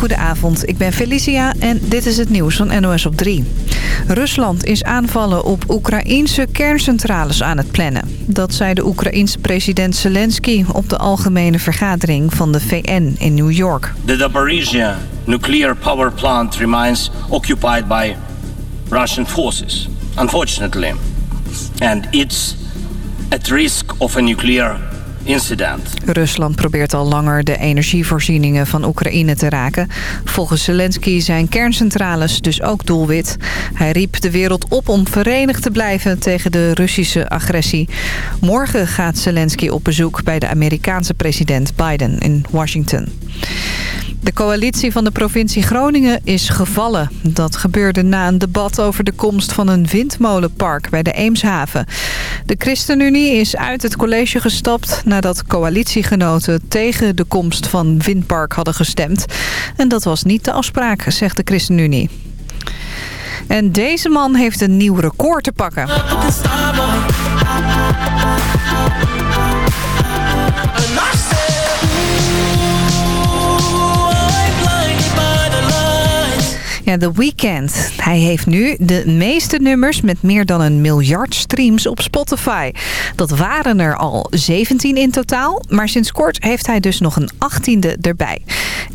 Goedenavond, ik ben Felicia en dit is het nieuws van NOS op 3. Rusland is aanvallen op Oekraïense kerncentrales aan het plannen. Dat zei de Oekraïense president Zelensky op de algemene vergadering van de VN in New York. The Zaporizhia nuclear power plant remains occupied by Russian forces, unfortunately. And it's at risk of a nuclear incident. Rusland probeert al langer de energievoorzieningen van Oekraïne te raken. Volgens Zelensky zijn kerncentrales dus ook doelwit. Hij riep de wereld op om verenigd te blijven tegen de Russische agressie. Morgen gaat Zelensky op bezoek bij de Amerikaanse president Biden in Washington. De coalitie van de provincie Groningen is gevallen. Dat gebeurde na een debat over de komst van een windmolenpark bij de Eemshaven. De ChristenUnie is uit het college gestapt nadat coalitiegenoten tegen de komst van windpark hadden gestemd. En dat was niet de afspraak, zegt de ChristenUnie. En deze man heeft een nieuw record te pakken. Ja, The Weeknd. Hij heeft nu de meeste nummers met meer dan een miljard streams op Spotify. Dat waren er al 17 in totaal, maar sinds kort heeft hij dus nog een 18e erbij.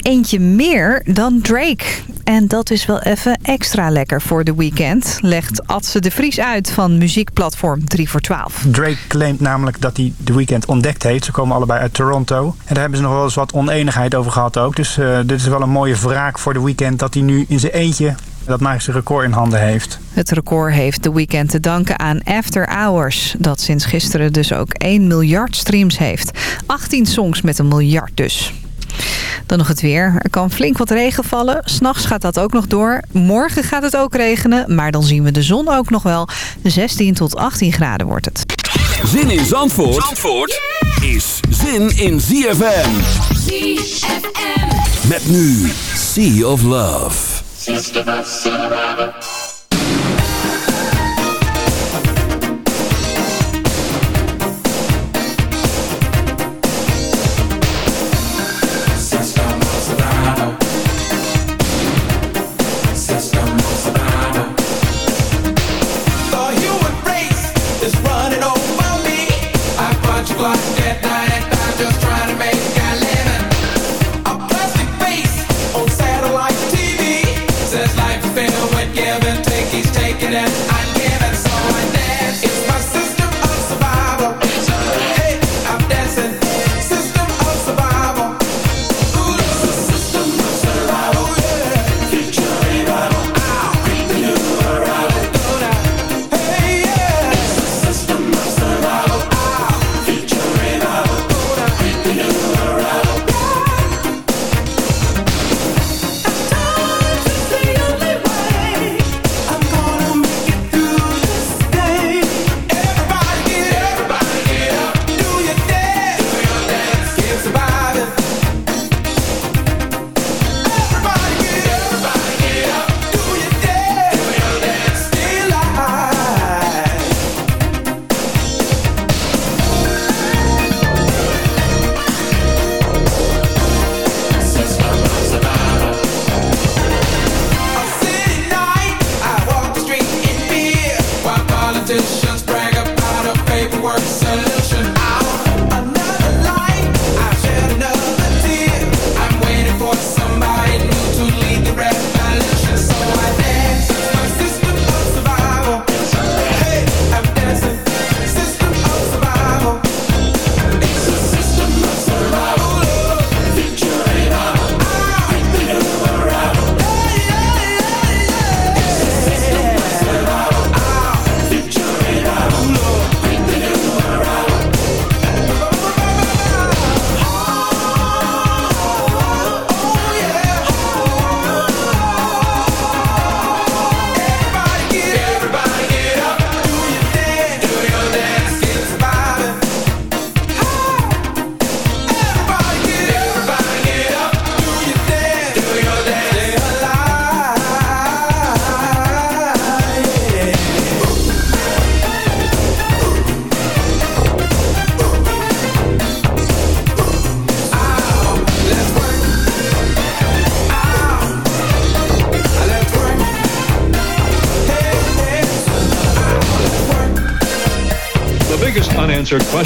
Eentje meer dan Drake. En dat is wel even extra lekker voor The Weeknd, legt Adse de Vries uit van muziekplatform 3 voor 12. Drake claimt namelijk dat hij The Weeknd ontdekt heeft. Ze komen allebei uit Toronto. En daar hebben ze nog wel eens wat oneenigheid over gehad ook. Dus uh, dit is wel een mooie wraak voor The Weeknd dat hij nu in zijn eentje dat magische record in handen heeft. Het record heeft The Weeknd te danken aan After Hours... dat sinds gisteren dus ook 1 miljard streams heeft. 18 songs met een miljard dus. Dan nog het weer. Er kan flink wat regen vallen. S'nachts gaat dat ook nog door. Morgen gaat het ook regenen, maar dan zien we de zon ook nog wel. 16 tot 18 graden wordt het. Zin in Zandvoort, Zandvoort is zin in ZFM. ZFM. Met nu Sea of Love. Such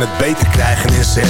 het beter krijgen in ze heb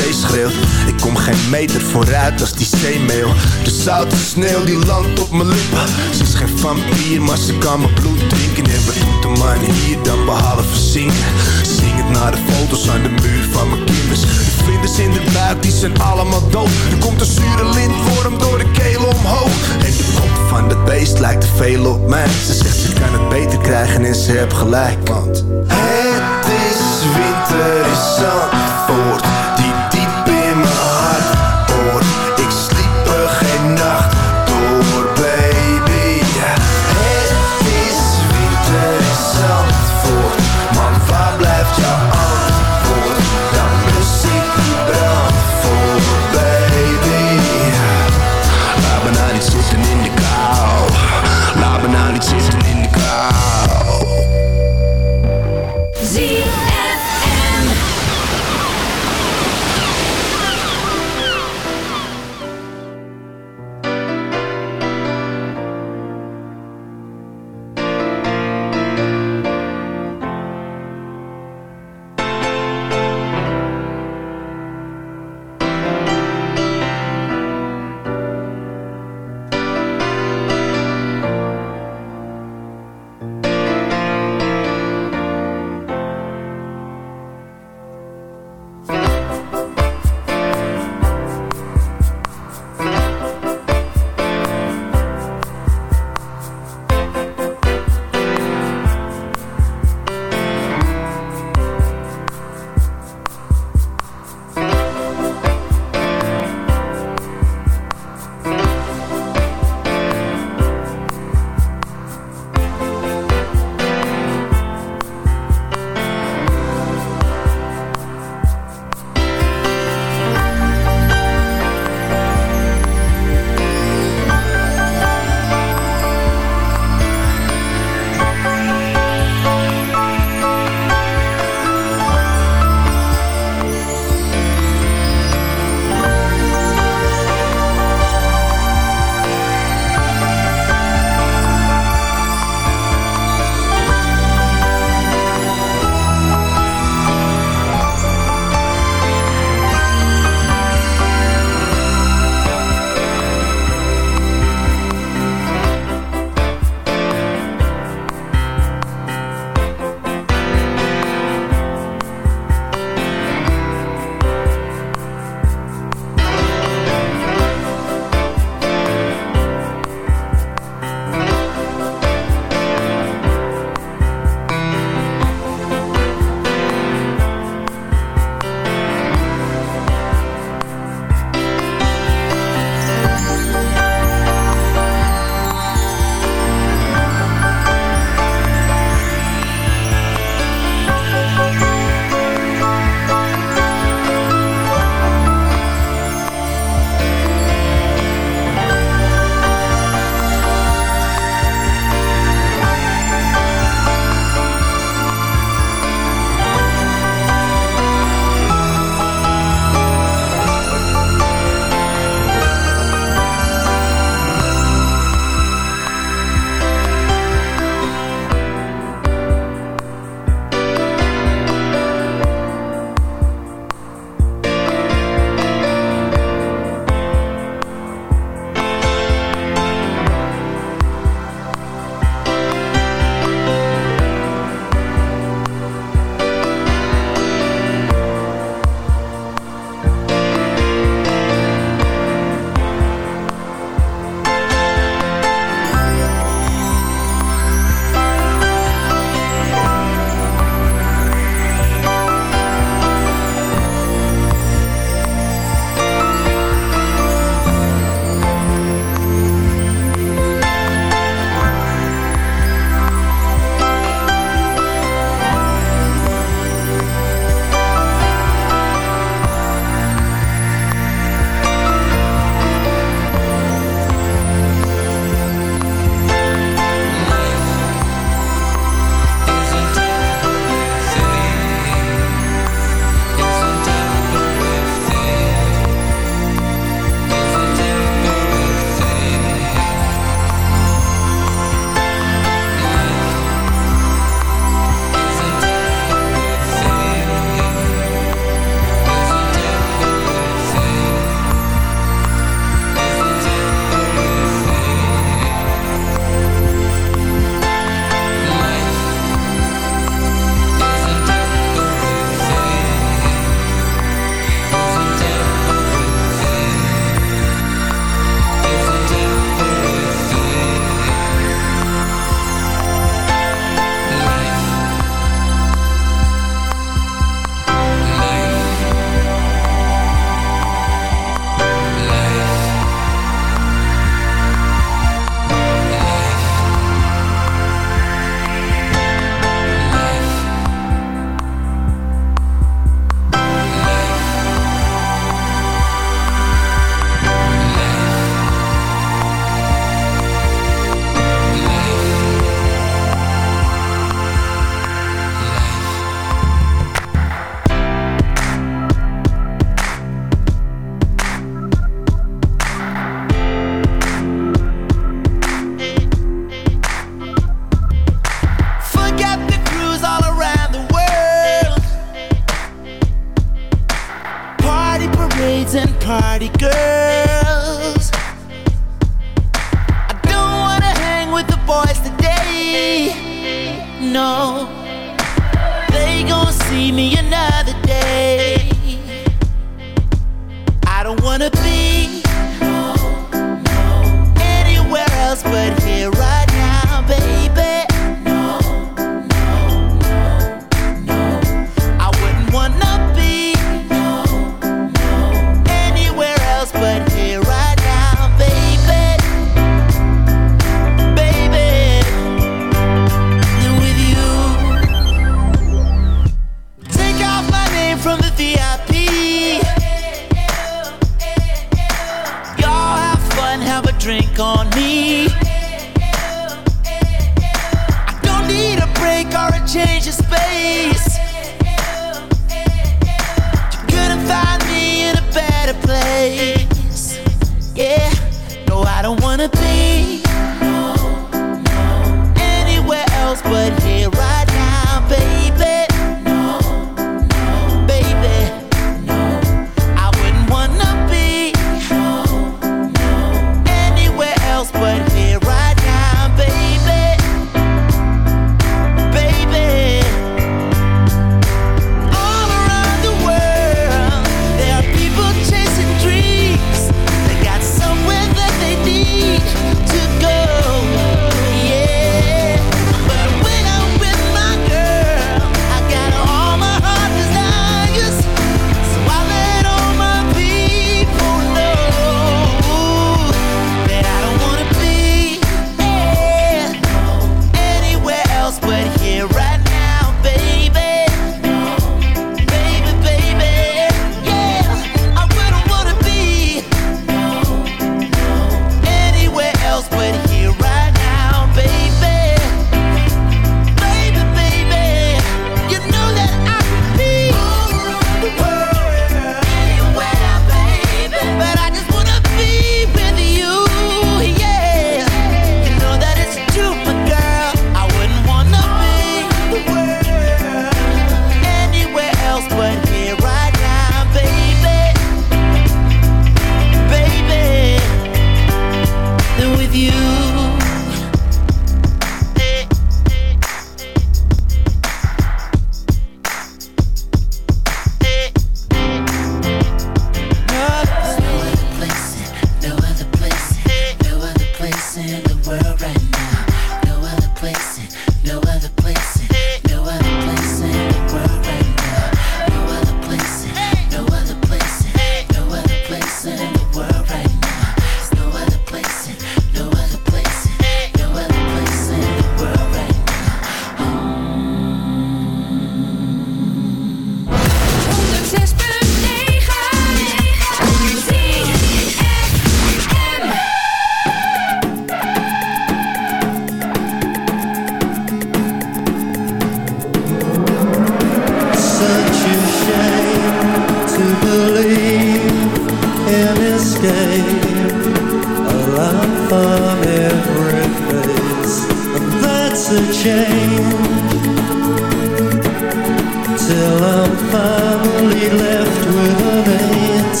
till I'm finally left with an mate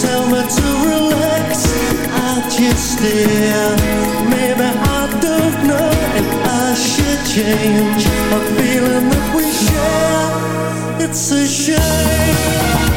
Tell me to relax, I just stare. Maybe I don't know, and I should change a feeling that we share. It's a shame.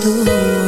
Story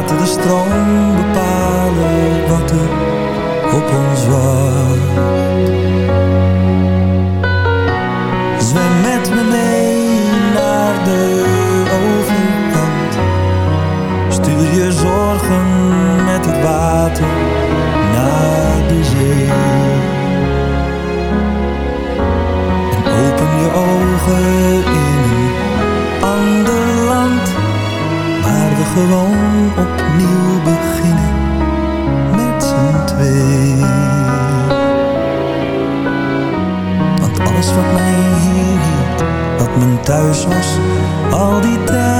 laten de stroom bepalen wat er op ons wacht. Zwem met me mee naar de overkant. Stuur je zorgen met het water naar de zee. En open je ogen in een ander land, waar we gewoon thuis was, al die tijd.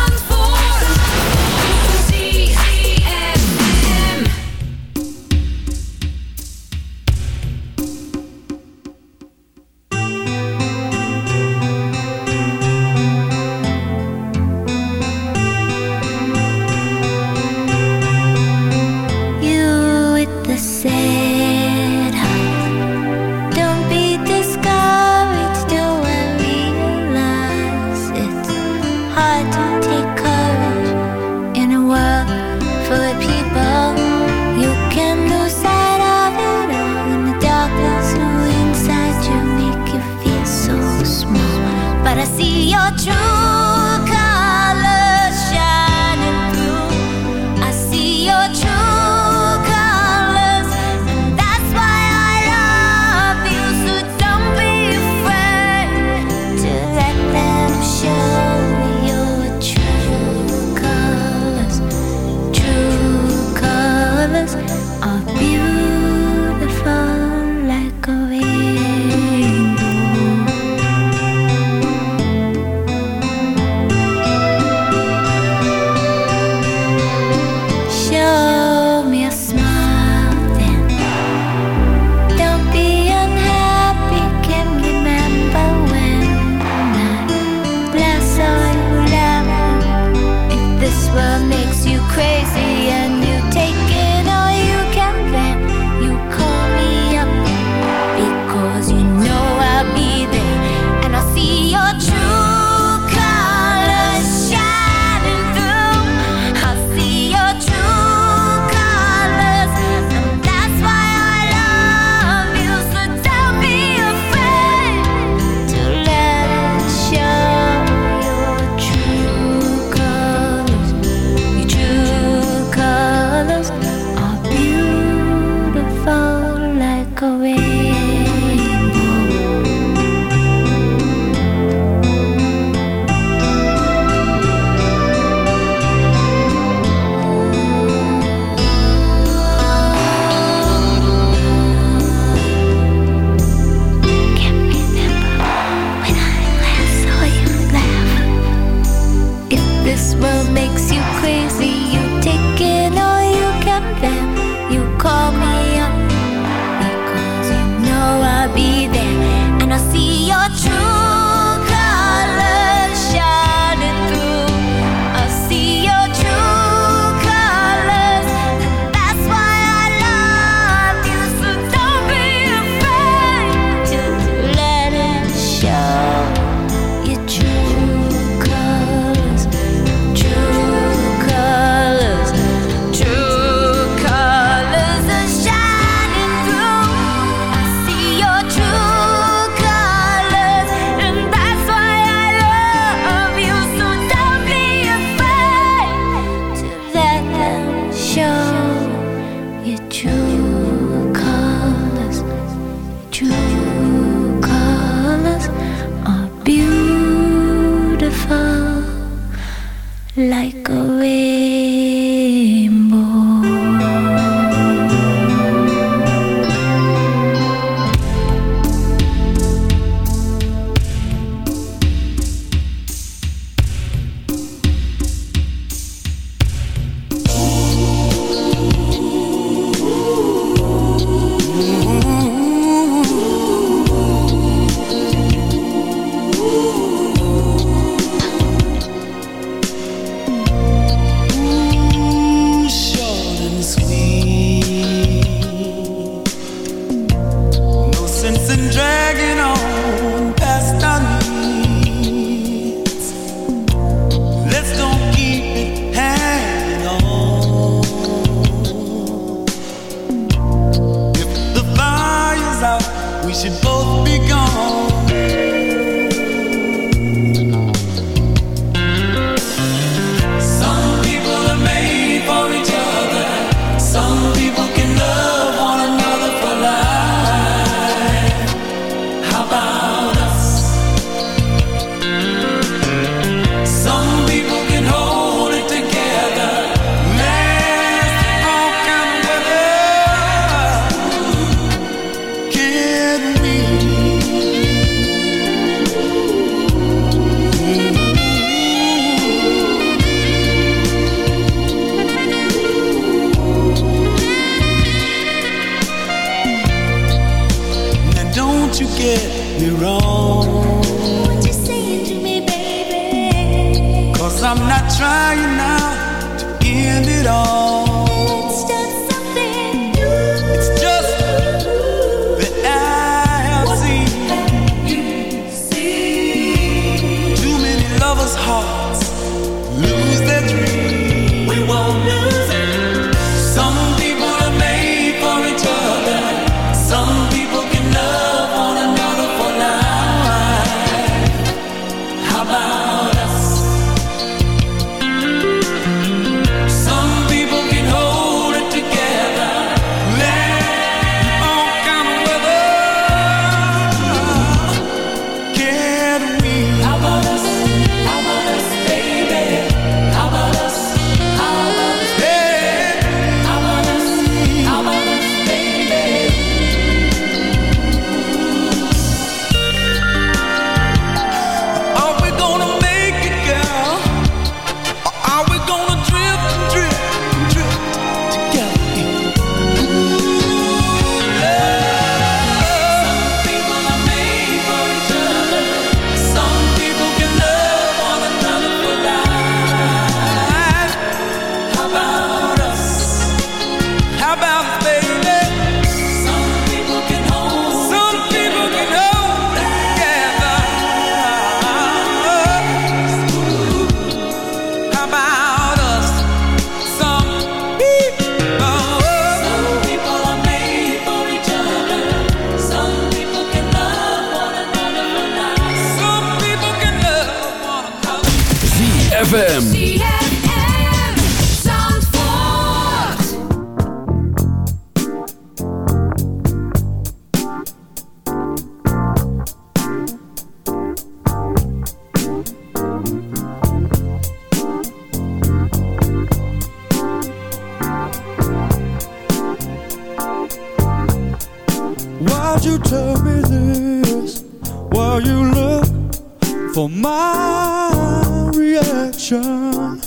reaction?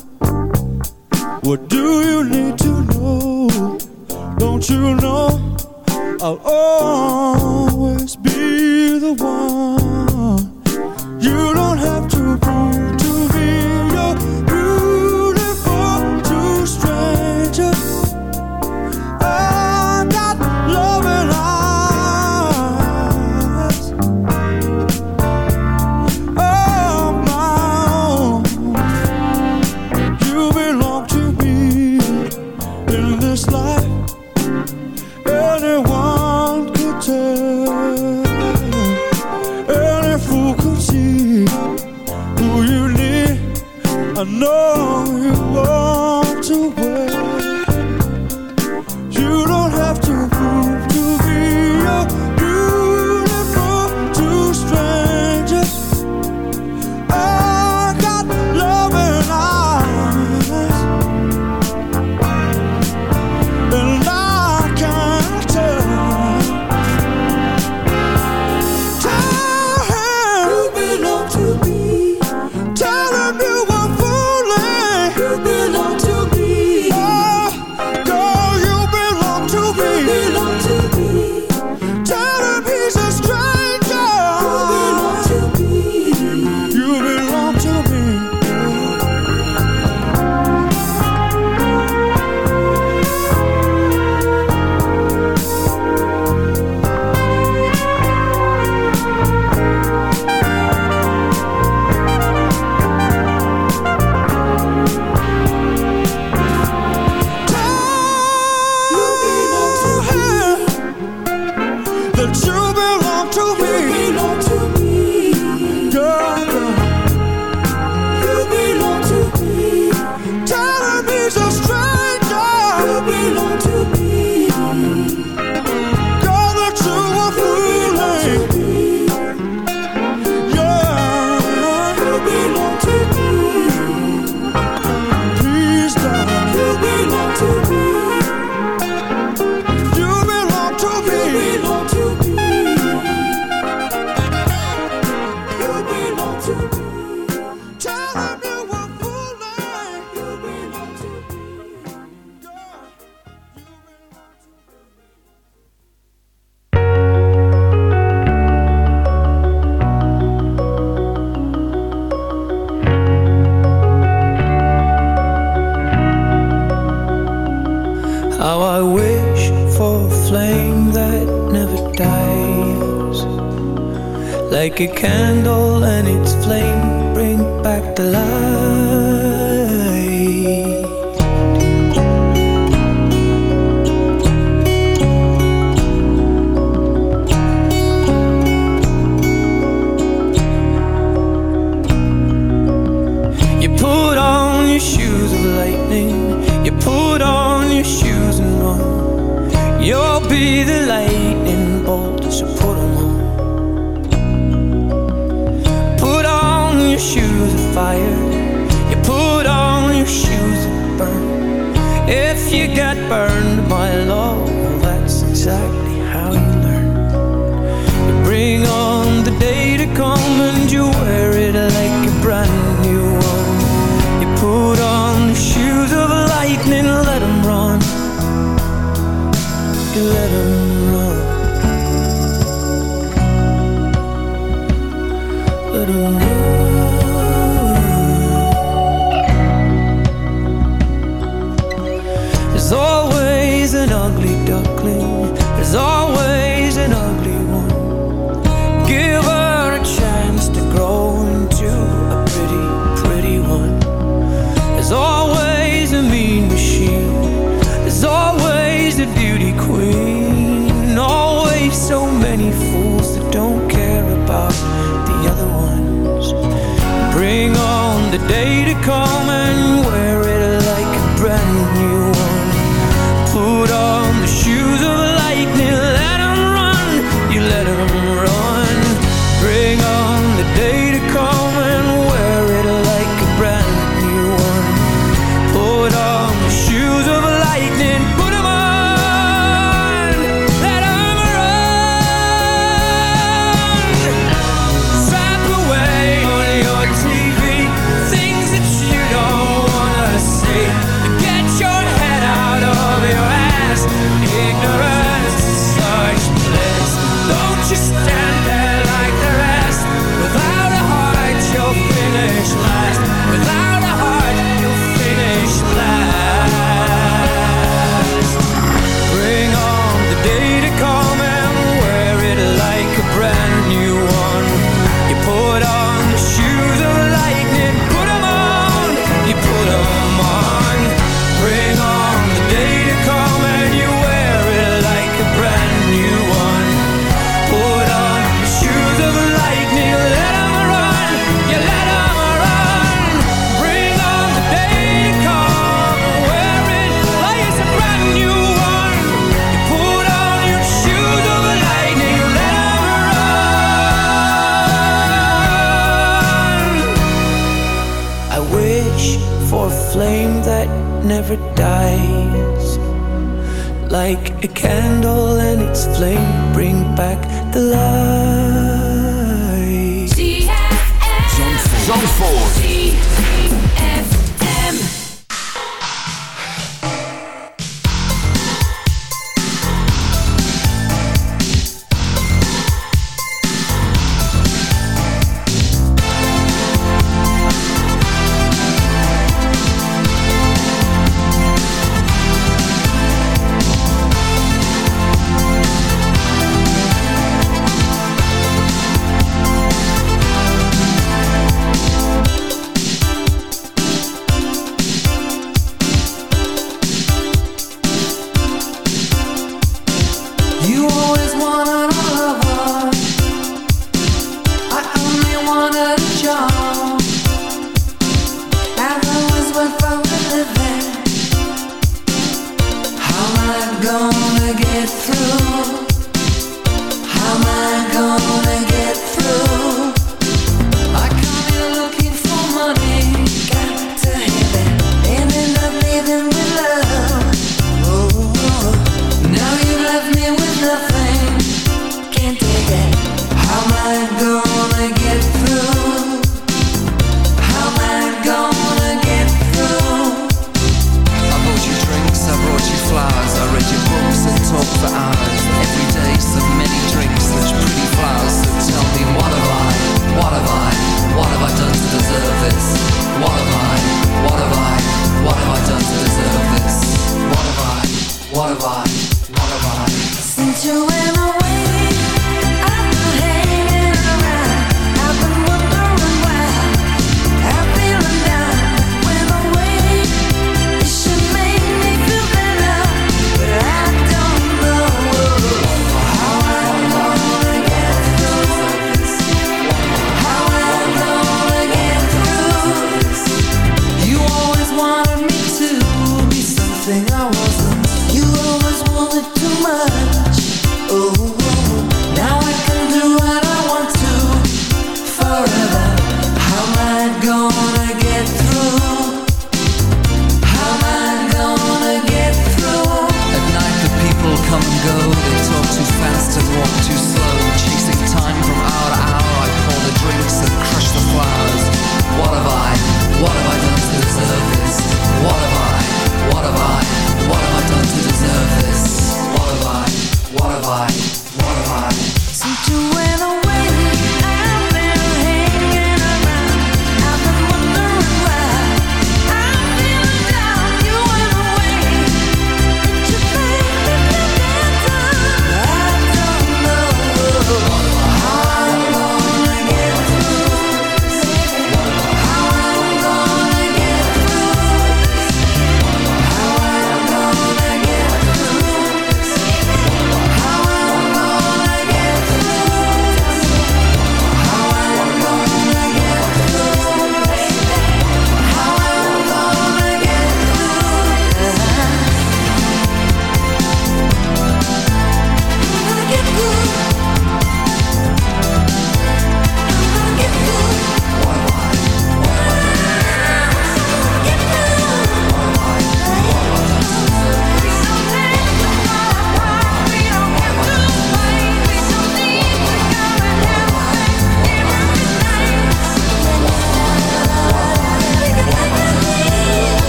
What do you need to know? Don't you know? I'll always be the one. You don't have to prove.